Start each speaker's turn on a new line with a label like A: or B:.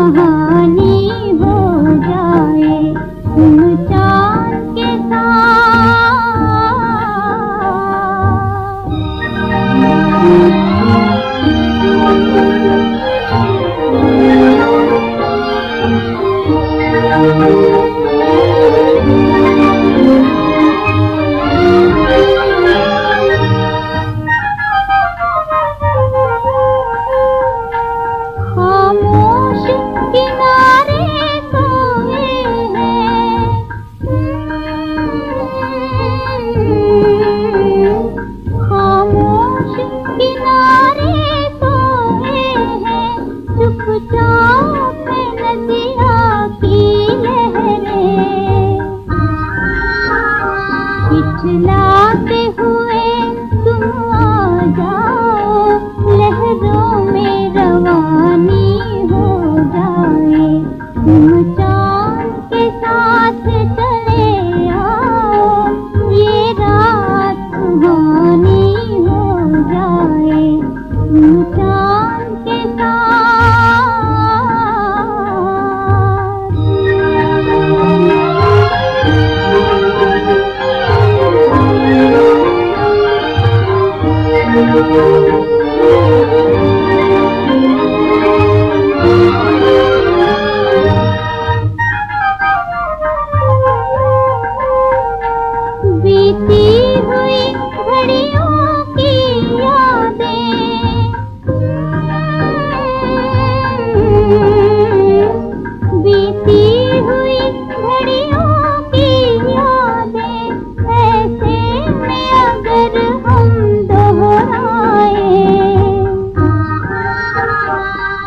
A: कहा हुए तुम जाओ लहरों में रवानी हो जाए। तुम चाँद के हो जाए। बीती हुई